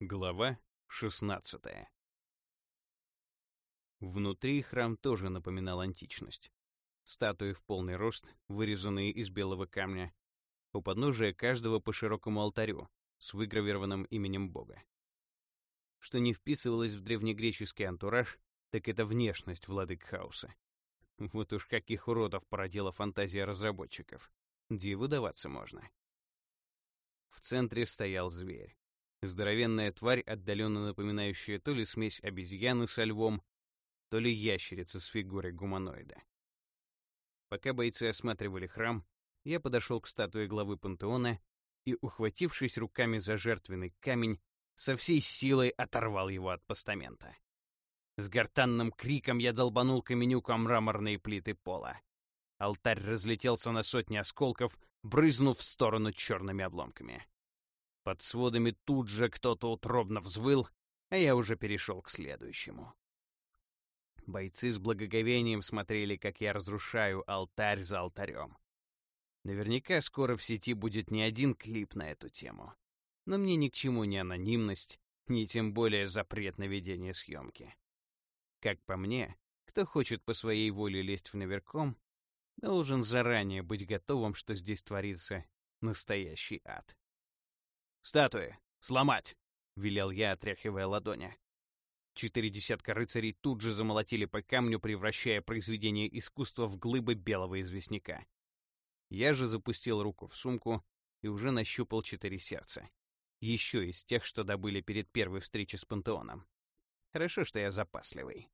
Глава 16 Внутри храм тоже напоминал античность. Статуи в полный рост, вырезанные из белого камня, у подножия каждого по широкому алтарю с выгравированным именем Бога. Что не вписывалось в древнегреческий антураж, так это внешность владык хаоса. Вот уж каких уродов породила фантазия разработчиков. Диву даваться можно. В центре стоял зверь. Здоровенная тварь, отдаленно напоминающая то ли смесь обезьяны со львом, то ли ящерица с фигурой гуманоида. Пока бойцы осматривали храм, я подошел к статуе главы пантеона и, ухватившись руками за жертвенный камень, со всей силой оторвал его от постамента. С гортанным криком я долбанул каменюку мраморные плиты пола. Алтарь разлетелся на сотни осколков, брызнув в сторону черными обломками. Под сводами тут же кто-то утробно взвыл, а я уже перешел к следующему. Бойцы с благоговением смотрели, как я разрушаю алтарь за алтарем. Наверняка скоро в сети будет не один клип на эту тему. Но мне ни к чему ни анонимность, ни тем более запрет на ведение съемки. Как по мне, кто хочет по своей воле лезть в наверком, должен заранее быть готовым, что здесь творится настоящий ад. «Статуи! Сломать!» — велел я, отряхивая ладони. Четыре десятка рыцарей тут же замолотили по камню, превращая произведение искусства в глыбы белого известняка. Я же запустил руку в сумку и уже нащупал четыре сердца. Еще из тех, что добыли перед первой встречей с пантеоном. Хорошо, что я запасливый.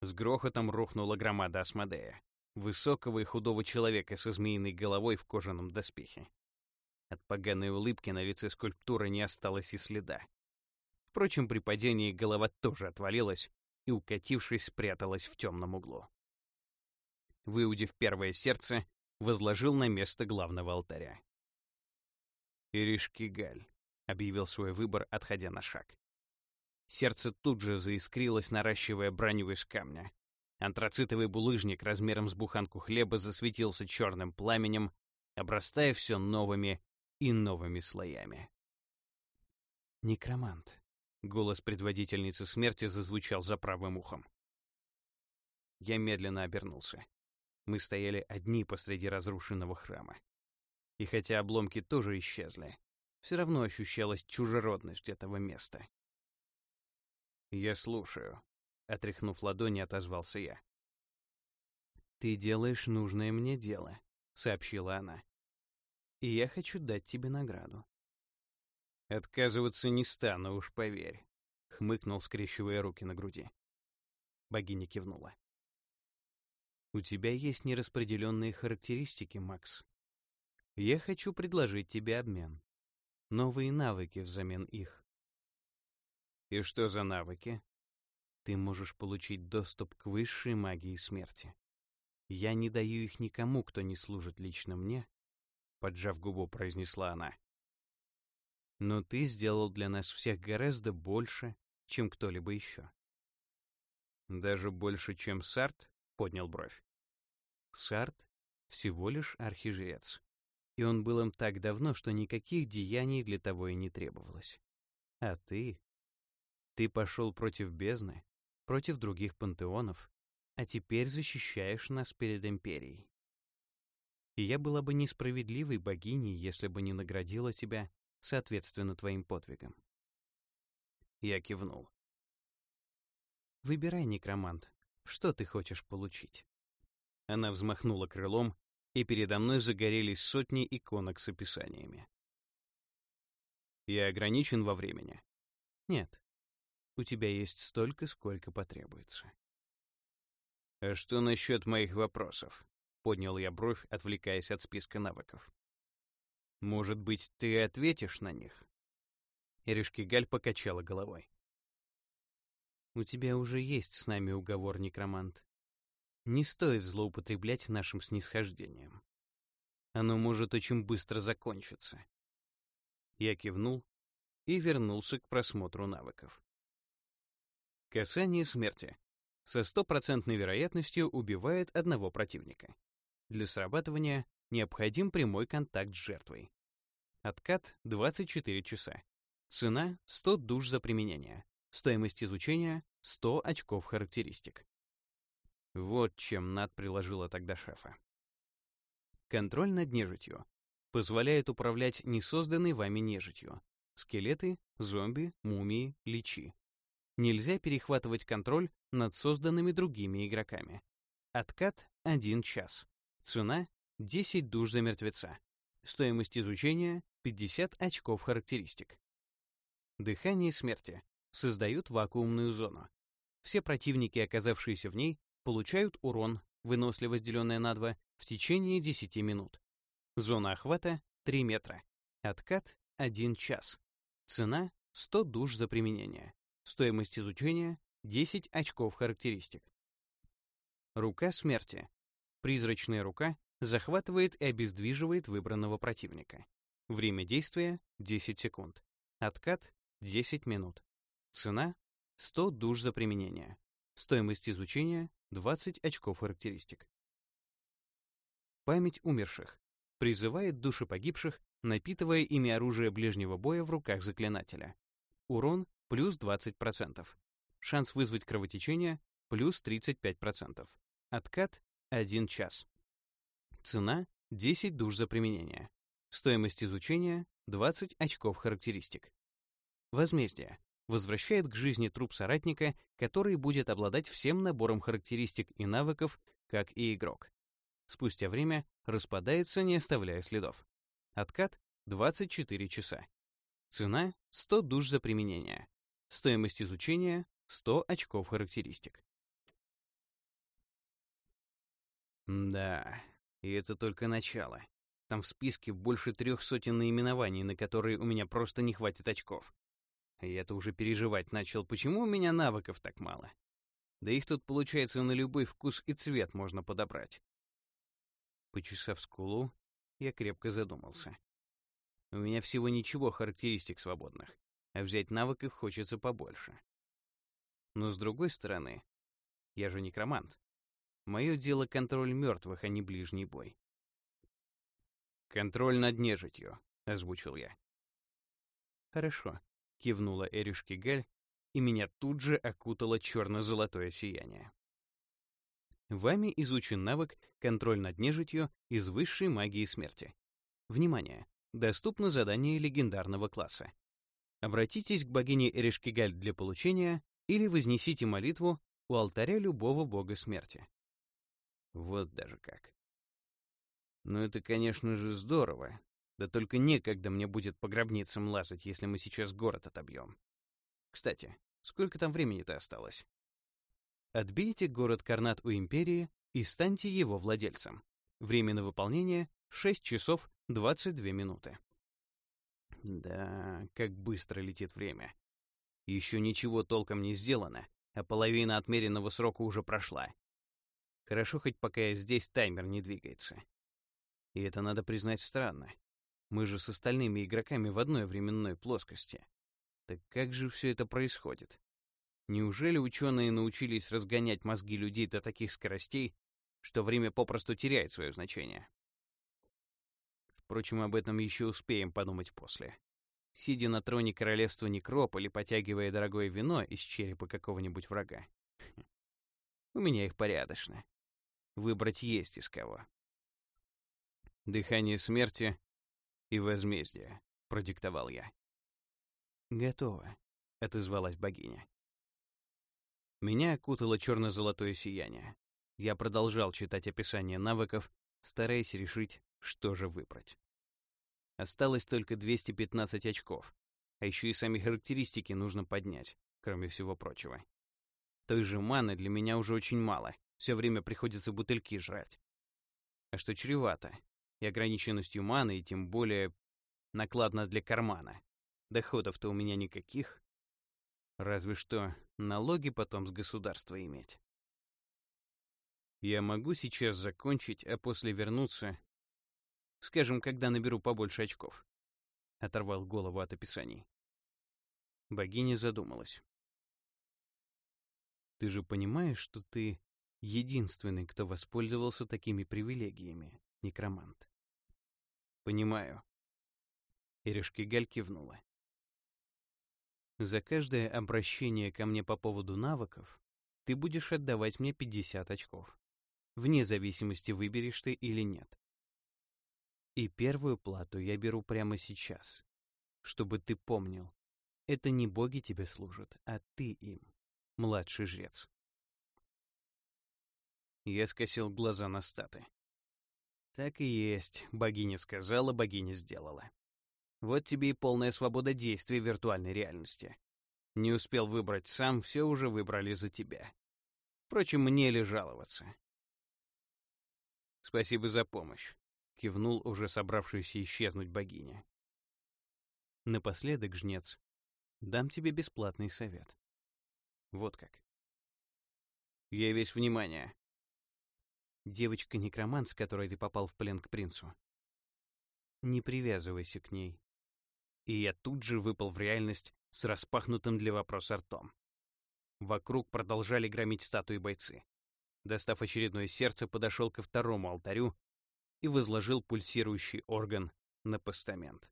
С грохотом рухнула громада Асмодея. Высокого и худого человека со змеиной головой в кожаном доспехе. От поганой улыбки на лице скульптуры не осталось и следа. Впрочем, при падении голова тоже отвалилась и, укатившись, спряталась в темном углу. Выудив первое сердце, возложил на место главного алтаря. «Иришкигаль», — объявил свой выбор, отходя на шаг. Сердце тут же заискрилось, наращивая броню из камня. Антрацитовый булыжник размером с буханку хлеба засветился черным пламенем, обрастая все новыми и новыми слоями. «Некромант», — голос предводительницы смерти зазвучал за правым ухом. Я медленно обернулся. Мы стояли одни посреди разрушенного храма. И хотя обломки тоже исчезли, все равно ощущалась чужеродность этого места. «Я слушаю», — отряхнув ладони, отозвался я. «Ты делаешь нужное мне дело», — сообщила она и я хочу дать тебе награду». «Отказываться не стану, уж поверь», — хмыкнул, скрещивая руки на груди. Богиня кивнула. «У тебя есть нераспределенные характеристики, Макс. Я хочу предложить тебе обмен. Новые навыки взамен их». «И что за навыки?» «Ты можешь получить доступ к высшей магии смерти. Я не даю их никому, кто не служит лично мне поджав губу, произнесла она. Но ты сделал для нас всех гораздо больше, чем кто-либо еще. Даже больше, чем Сарт? Поднял бровь. Сарт всего лишь архижрец. И он был им так давно, что никаких деяний для того и не требовалось. А ты? Ты пошел против бездны, против других пантеонов, а теперь защищаешь нас перед Империей и я была бы несправедливой богиней, если бы не наградила тебя соответственно твоим подвигам. Я кивнул. Выбирай, некромант, что ты хочешь получить. Она взмахнула крылом, и передо мной загорелись сотни иконок с описаниями. Я ограничен во времени? Нет. У тебя есть столько, сколько потребуется. А что насчет моих вопросов? Поднял я бровь, отвлекаясь от списка навыков. «Может быть, ты ответишь на них?» Иришкигаль покачала головой. «У тебя уже есть с нами уговор, некромант. Не стоит злоупотреблять нашим снисхождением. Оно может очень быстро закончиться». Я кивнул и вернулся к просмотру навыков. Касание смерти. Со стопроцентной вероятностью убивает одного противника. Для срабатывания необходим прямой контакт с жертвой. Откат 24 часа. Цена — 100 душ за применение. Стоимость изучения — 100 очков характеристик. Вот чем Над приложила тогда шефа. Контроль над нежитью. Позволяет управлять несозданной вами нежитью. Скелеты, зомби, мумии, личи. Нельзя перехватывать контроль над созданными другими игроками. Откат — 1 час. Цена — 10 душ за мертвеца. Стоимость изучения — 50 очков характеристик. Дыхание смерти. Создают вакуумную зону. Все противники, оказавшиеся в ней, получают урон, выносливость, деленная на 2, в течение 10 минут. Зона охвата — 3 метра. Откат — 1 час. Цена — 100 душ за применение. Стоимость изучения — 10 очков характеристик. Рука смерти. Призрачная рука захватывает и обездвиживает выбранного противника. Время действия — 10 секунд. Откат — 10 минут. Цена — 100 душ за применение. Стоимость изучения 20 очков характеристик. Память умерших. Призывает души погибших, напитывая ими оружие ближнего боя в руках заклинателя. Урон плюс 20%. Шанс вызвать кровотечение плюс 35%. Откат 1 час. Цена 10 душ за применение. Стоимость изучения 20 очков характеристик. Возмездие возвращает к жизни труп соратника, который будет обладать всем набором характеристик и навыков, как и игрок. Спустя время распадается, не оставляя следов. Откат — 24 часа. Цена — 100 душ за применение. Стоимость изучения — 100 очков характеристик. Да, и это только начало. Там в списке больше трех сотен наименований, на которые у меня просто не хватит очков. И это уже переживать начал, почему у меня навыков так мало. Да их тут, получается, на любой вкус и цвет можно подобрать. Почесав скулу, я крепко задумался. У меня всего ничего характеристик свободных, а взять навык их хочется побольше. Но с другой стороны, я же некромант. Мое дело контроль мертвых, а не ближний бой. «Контроль над нежитью», — озвучил я. «Хорошо кивнула Эрюшки Галь, и меня тут же окутало черно-золотое сияние. Вами изучен навык «Контроль над нежитью» из высшей магии смерти. Внимание! Доступно задание легендарного класса. Обратитесь к богине Эришкигаль для получения или вознесите молитву у алтаря любого бога смерти. Вот даже как. Ну это, конечно же, здорово, да только некогда мне будет по гробницам лазать, если мы сейчас город отобьем. Кстати, сколько там времени-то осталось? Отбейте город Карнат у Империи и станьте его владельцем. Время на выполнение — 6 часов 22 минуты. Да, как быстро летит время. Еще ничего толком не сделано, а половина отмеренного срока уже прошла. Хорошо, хоть пока здесь таймер не двигается. И это, надо признать, странно. Мы же с остальными игроками в одной временной плоскости. Так как же все это происходит? Неужели ученые научились разгонять мозги людей до таких скоростей, что время попросту теряет свое значение? Впрочем, об этом еще успеем подумать после. Сидя на троне королевства Некроп или потягивая дорогое вино из черепа какого-нибудь врага. У меня их порядочно. Выбрать есть из кого. Дыхание смерти и возмездие», — продиктовал я. «Готово», — отозвалась богиня. Меня окутало черно-золотое сияние. Я продолжал читать описание навыков, стараясь решить, что же выбрать. Осталось только 215 очков, а еще и сами характеристики нужно поднять, кроме всего прочего. Той же маны для меня уже очень мало, все время приходится бутыльки жрать. А что чревато, и ограниченностью маны, и тем более накладно для кармана. Доходов-то у меня никаких. Разве что налоги потом с государства иметь. Я могу сейчас закончить, а после вернуться, скажем, когда наберу побольше очков. Оторвал голову от описаний. Богиня задумалась. Ты же понимаешь, что ты единственный, кто воспользовался такими привилегиями, некромант? «Понимаю». Иришкигаль кивнула. За каждое обращение ко мне по поводу навыков ты будешь отдавать мне 50 очков, вне зависимости, выберешь ты или нет. И первую плату я беру прямо сейчас, чтобы ты помнил, это не боги тебе служат, а ты им, младший жрец. Я скосил глаза на статы. Так и есть, богиня сказала, богиня сделала. Вот тебе и полная свобода действий в виртуальной реальности. Не успел выбрать сам, все уже выбрали за тебя. Впрочем, мне ли жаловаться? Спасибо за помощь, кивнул уже собравшийся исчезнуть богиня. Напоследок, жнец, дам тебе бесплатный совет. Вот как. Я весь внимание. Девочка-некромант, с которой ты попал в плен к принцу. Не привязывайся к ней и я тут же выпал в реальность с распахнутым для вопроса ртом. Вокруг продолжали громить статуи бойцы. Достав очередное сердце, подошел ко второму алтарю и возложил пульсирующий орган на постамент.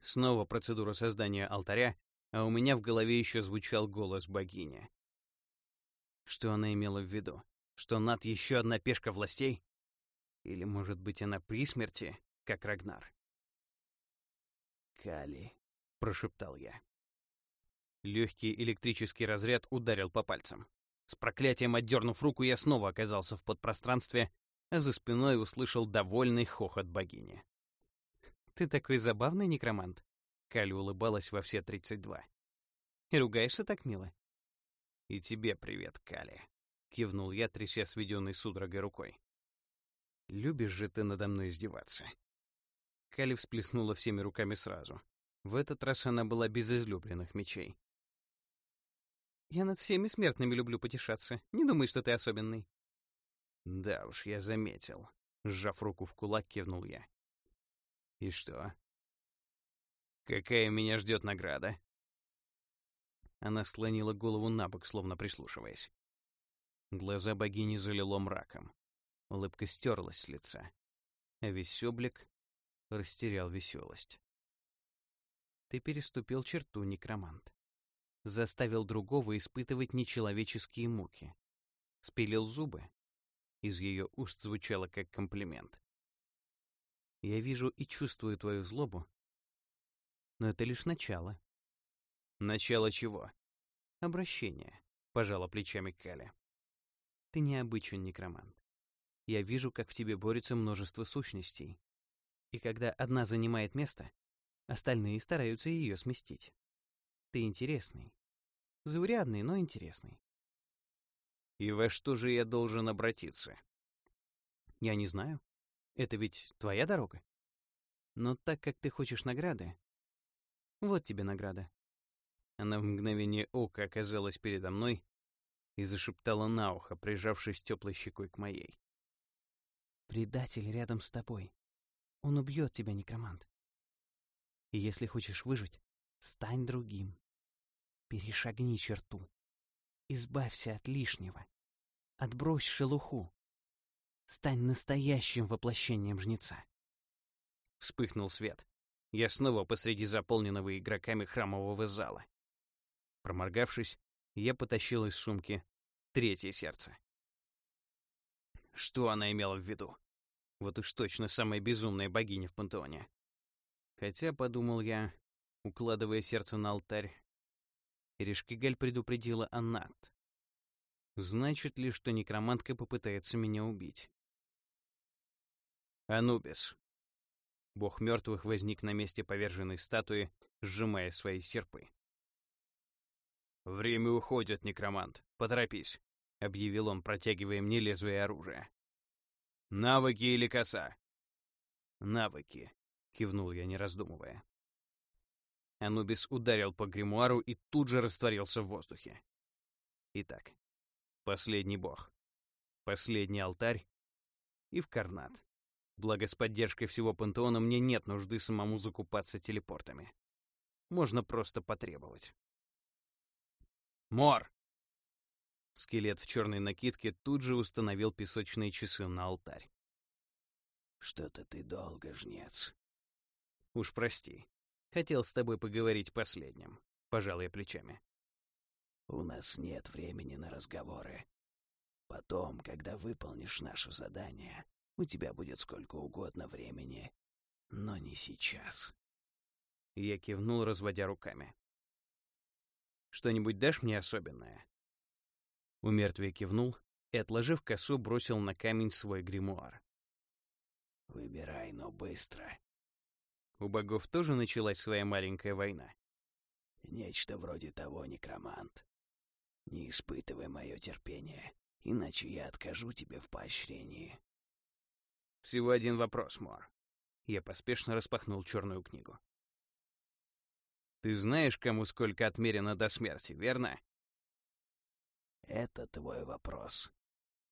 Снова процедура создания алтаря, а у меня в голове еще звучал голос богини. Что она имела в виду? Что Над еще одна пешка властей? Или, может быть, она при смерти, как Рагнар? Кали», — прошептал я. Легкий электрический разряд ударил по пальцам. С проклятием отдернув руку, я снова оказался в подпространстве, а за спиной услышал довольный хохот богини. «Ты такой забавный некромант», — Кали улыбалась во все тридцать два. «И ругаешься так мило?» «И тебе привет, Кали», — кивнул я, тряся сведенной судорогой рукой. «Любишь же ты надо мной издеваться». Кали всплеснула всеми руками сразу. В этот раз она была без излюбленных мечей. «Я над всеми смертными люблю потешаться. Не думай, что ты особенный». «Да уж, я заметил», — сжав руку в кулак, кивнул я. «И что? Какая меня ждет награда?» Она склонила голову на бок, словно прислушиваясь. Глаза богини залило мраком. Улыбка стерлась с лица. А весь облик растерял веселость. Ты переступил черту, некромант. Заставил другого испытывать нечеловеческие муки. Спилил зубы. Из ее уст звучало как комплимент. Я вижу и чувствую твою злобу, но это лишь начало. Начало чего? Обращение, пожала плечами Каля. Ты необычен некромант. Я вижу, как в тебе борется множество сущностей, и когда одна занимает место, остальные стараются ее сместить. Ты интересный. Заурядный, но интересный. И во что же я должен обратиться? Я не знаю. Это ведь твоя дорога. Но так как ты хочешь награды, вот тебе награда. Она в мгновение ока оказалась передо мной и зашептала на ухо, прижавшись теплой щекой к моей. «Предатель рядом с тобой. Он убьет тебя, некромант. И если хочешь выжить, стань другим. Перешагни черту. Избавься от лишнего. Отбрось шелуху. Стань настоящим воплощением жнеца. Вспыхнул свет. Я снова посреди заполненного игроками храмового зала. Проморгавшись, я потащил из сумки третье сердце. Что она имела в виду? Вот уж точно самая безумная богиня в пантеоне. Хотя, подумал я, укладывая сердце на алтарь, Эришкигаль предупредила Аннат. Значит ли, что некромантка попытается меня убить? Анубис. Бог мертвых возник на месте поверженной статуи, сжимая свои серпы. «Время уходит, некромант. Поторопись», — объявил он, протягивая мне лезвие оружия. Навыки или коса? Навыки, кивнул я, не раздумывая. Анубис ударил по гримуару и тут же растворился в воздухе. Итак, последний бог, последний алтарь и в карнат. Благо с поддержкой всего пантеона мне нет нужды самому закупаться телепортами. Можно просто потребовать. Мор! Скелет в черной накидке тут же установил песочные часы на алтарь. «Что-то ты долго, жнец». «Уж прости. Хотел с тобой поговорить последним. Пожал я плечами. У нас нет времени на разговоры. Потом, когда выполнишь наше задание, у тебя будет сколько угодно времени, но не сейчас. Я кивнул, разводя руками. «Что-нибудь дашь мне особенное?» У мертвия кивнул и, отложив косу, бросил на камень свой гримуар. «Выбирай, но быстро». У богов тоже началась своя маленькая война. «Нечто вроде того, некромант. Не испытывай мое терпение, иначе я откажу тебе в поощрении». «Всего один вопрос, Мор». Я поспешно распахнул черную книгу. «Ты знаешь, кому сколько отмерено до смерти, верно?» «Это твой вопрос».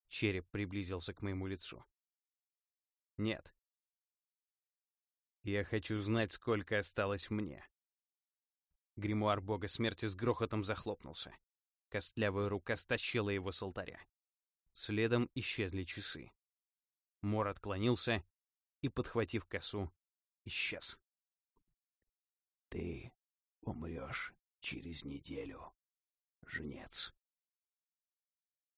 Череп приблизился к моему лицу. «Нет. Я хочу знать, сколько осталось мне». Гримуар бога смерти с грохотом захлопнулся. Костлявая рука стащила его с алтаря. Следом исчезли часы. Мор отклонился и, подхватив косу, исчез. «Ты умрешь через неделю, жнец».